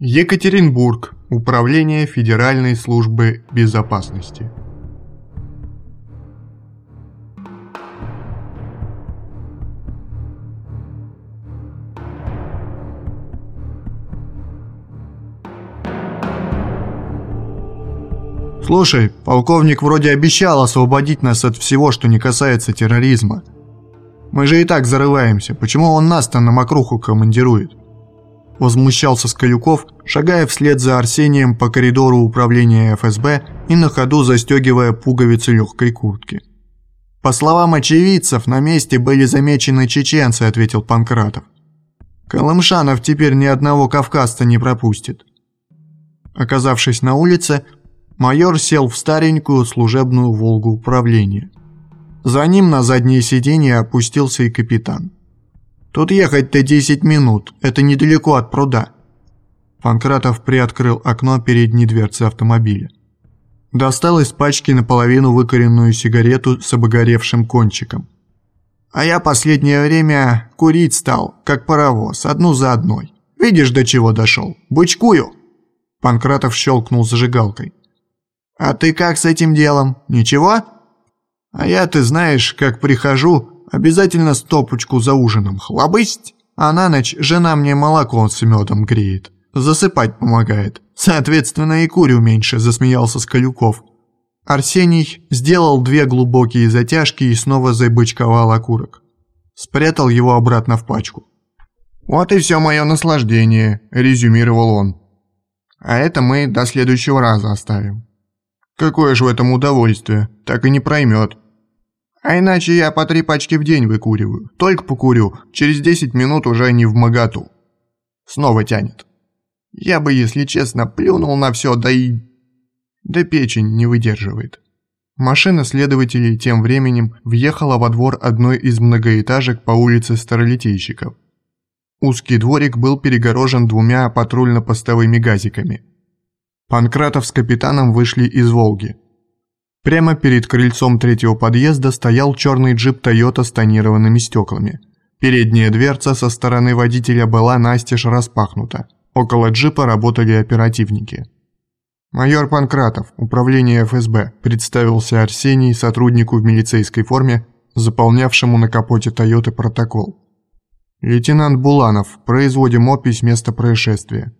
Екатеринбург. Управление Федеральной службы безопасности. Слушай, полковник вроде обещал освободить нас от всего, что не касается терроризма. Мы же и так зарываемся, почему он нас-то на мокруху командирует? Возмущался Скалюков, шагая вслед за Арсением по коридору управления ФСБ и на ходу застегивая пуговицы легкой куртки. «По словам очевидцев, на месте были замечены чеченцы», — ответил Панкратов. «Колымшанов теперь ни одного кавказца не пропустит». Оказавшись на улице, майор сел в старенькую служебную «Волгу» управления. За ним на заднее сиденье опустился и капитан. «Тут ехать-то 10 минут, это недалеко от пруда». Панкратов приоткрыл окно передней дверцы автомобиля. Достал из пачки наполовину выкоренную сигарету с обогоревшим кончиком. «А я последнее время курить стал, как паровоз, одну за одной. Видишь, до чего дошел? Бычкую!» Панкратов щелкнул зажигалкой. «А ты как с этим делом? Ничего?» «А я, ты знаешь, как прихожу, обязательно стопочку за ужином хлобысть, а на ночь жена мне молоко с медом греет, засыпать помогает. Соответственно, и курю меньше», – засмеялся Скалюков. Арсений сделал две глубокие затяжки и снова забычковал окурок. Спрятал его обратно в пачку. «Вот и все мое наслаждение», – резюмировал он. «А это мы до следующего раза оставим». Какое же в этом удовольствие, так и не проймет. А иначе я по три пачки в день выкуриваю. Только покурю, через 10 минут уже не в моготу. Снова тянет. Я бы, если честно, плюнул на все, да и... Да печень не выдерживает. Машина следователей тем временем въехала во двор одной из многоэтажек по улице Старолитейщиков. Узкий дворик был перегорожен двумя патрульно-постовыми газиками – Панкратов с капитаном вышли из «Волги». Прямо перед крыльцом третьего подъезда стоял черный джип «Тойота» с тонированными стеклами. Передняя дверца со стороны водителя была настежь распахнута. Около джипа работали оперативники. «Майор Панкратов, управление ФСБ», представился Арсений сотруднику в милицейской форме, заполнявшему на капоте «Тойоты» протокол. «Лейтенант Буланов, производим опись места происшествия.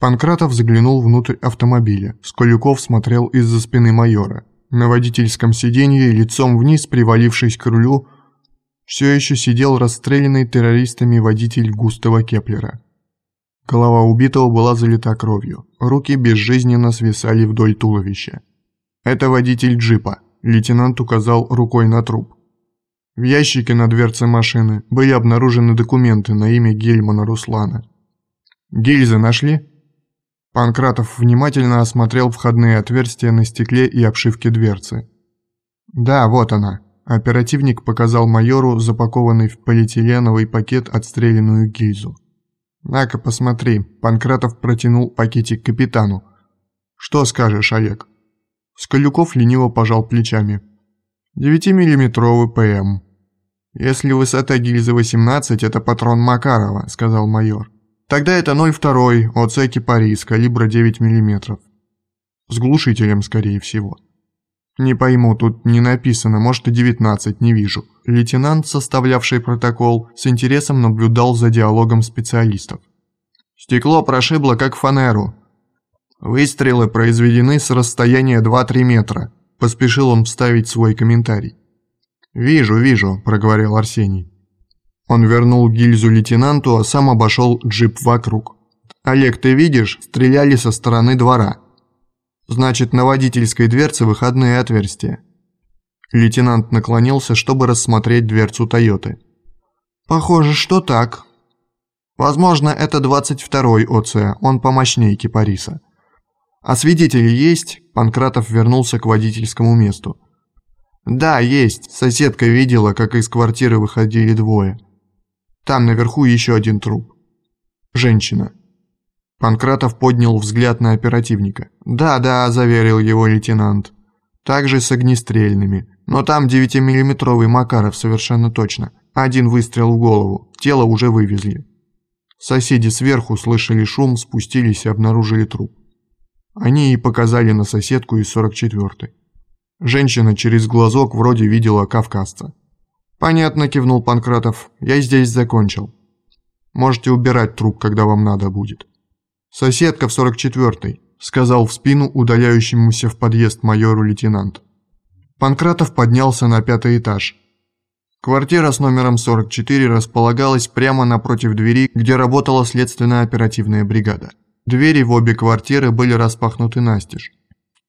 Панкратов заглянул внутрь автомобиля. Сколюков смотрел из-за спины майора. На водительском сиденье, лицом вниз, привалившись к рулю, все еще сидел расстрелянный террористами водитель Густава Кеплера. Голова убитого была залита кровью. Руки безжизненно свисали вдоль туловища. «Это водитель джипа», – лейтенант указал рукой на труп. В ящике на дверце машины были обнаружены документы на имя Гельмана Руслана. «Гильзы нашли?» Панкратов внимательно осмотрел входные отверстия на стекле и обшивке дверцы. «Да, вот она». Оперативник показал майору запакованный в полиэтиленовый пакет отстрелянную гильзу. «На-ка, посмотри». Панкратов протянул пакетик капитану. «Что скажешь, Олег?» Скалюков лениво пожал плечами. «Девятимиллиметровый ПМ». «Если высота гильзы 18, это патрон Макарова», — сказал майор. Тогда это 0,2 ОЦ Кипарис калибра 9 мм. С глушителем, скорее всего. Не пойму, тут не написано, может и 19, не вижу. Лейтенант, составлявший протокол, с интересом наблюдал за диалогом специалистов. Стекло прошибло как фанеру. Выстрелы произведены с расстояния 2-3 метра. Поспешил он вставить свой комментарий. «Вижу, вижу», – проговорил Арсений. Он вернул гильзу лейтенанту, а сам обошел джип вокруг. «Олег, ты видишь? Стреляли со стороны двора. Значит, на водительской дверце выходные отверстия». Лейтенант наклонился, чтобы рассмотреть дверцу «Тойоты». «Похоже, что так. Возможно, это 22-й ОЦ, он помощнее Кипариса. А свидетели есть?» Панкратов вернулся к водительскому месту. «Да, есть. Соседка видела, как из квартиры выходили двое». Там наверху еще один труп. Женщина. Панкратов поднял взгляд на оперативника. «Да, да», – заверил его лейтенант. «Также с огнестрельными. Но там 9-миллиметровый Макаров совершенно точно. Один выстрел в голову. Тело уже вывезли». Соседи сверху слышали шум, спустились и обнаружили труп. Они и показали на соседку из 44-й. Женщина через глазок вроде видела кавказца. «Понятно», – кивнул Панкратов, – «я здесь закончил. Можете убирать труп, когда вам надо будет». «Соседка в 44-й», – сказал в спину удаляющемуся в подъезд майору лейтенант. Панкратов поднялся на пятый этаж. Квартира с номером 44 располагалась прямо напротив двери, где работала следственная оперативная бригада. Двери в обе квартиры были распахнуты настежь.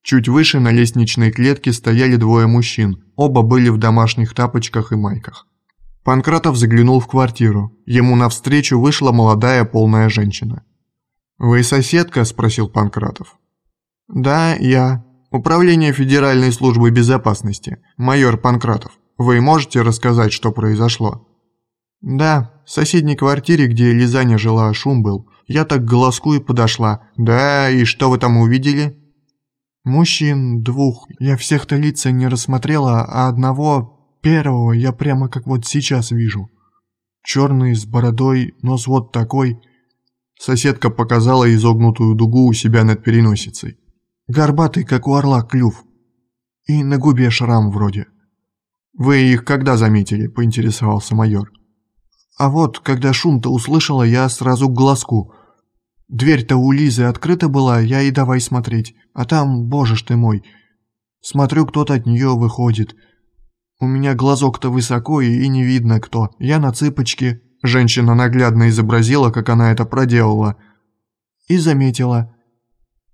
Чуть выше на лестничной клетке стояли двое мужчин, оба были в домашних тапочках и майках. Панкратов заглянул в квартиру. Ему навстречу вышла молодая полная женщина. «Вы соседка?» – спросил Панкратов. «Да, я. Управление Федеральной службы безопасности. Майор Панкратов. Вы можете рассказать, что произошло?» «Да, в соседней квартире, где Лизаня жила, шум был. Я так к голоску и подошла. Да, и что вы там увидели?» Мужчин двух. Я всех-то лица не рассмотрела, а одного, первого, я прямо как вот сейчас вижу. Черный, с бородой, нос вот такой. Соседка показала изогнутую дугу у себя над переносицей. Горбатый, как у орла, клюв. И на губе шрам вроде. «Вы их когда заметили?» – поинтересовался майор. «А вот, когда шум-то услышала, я сразу к глазку. Дверь-то у Лизы открыта была, я и давай смотреть. А там, боже ж ты мой, смотрю, кто-то от нее выходит. У меня глазок-то высоко и, не видно кто. Я на цыпочке. Женщина наглядно изобразила, как она это проделала. И заметила.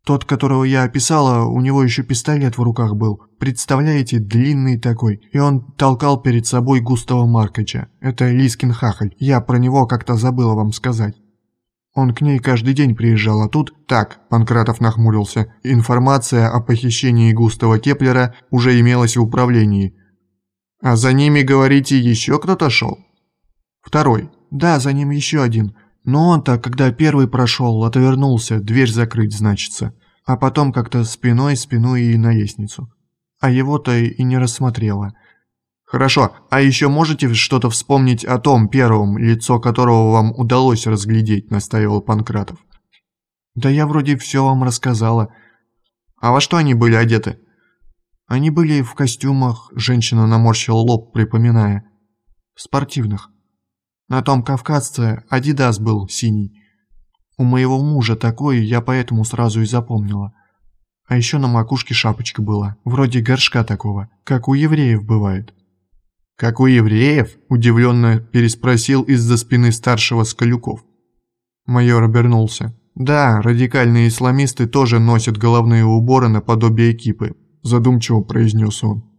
Тот, которого я описала, у него еще пистолет в руках был. Представляете, длинный такой. И он толкал перед собой Густава Маркача. Это Лискин хахаль. Я про него как-то забыла вам сказать. Он к ней каждый день приезжал, а тут... Так, Панкратов нахмурился. Информация о похищении Густава Кеплера уже имелась в управлении. А за ними, говорите, еще кто-то шел? Второй. Да, за ним еще один. Но он-то, когда первый прошел, отвернулся, дверь закрыть, значится. А потом как-то спиной, спиной и на лестницу. А его-то и не рассмотрела. Хорошо, а еще можете что-то вспомнить о том первом, лицо которого вам удалось разглядеть, настаивал Панкратов. Да я вроде все вам рассказала. А во что они были одеты? Они были в костюмах, женщина наморщила лоб, припоминая. Спортивных. На том кавказце Адидас был синий. У моего мужа такой, я поэтому сразу и запомнила. А еще на макушке шапочка была, вроде горшка такого, как у евреев бывает. «Как у евреев?» – удивленно переспросил из-за спины старшего Скалюков. Майор обернулся. «Да, радикальные исламисты тоже носят головные уборы наподобие кипы», – задумчиво произнес он.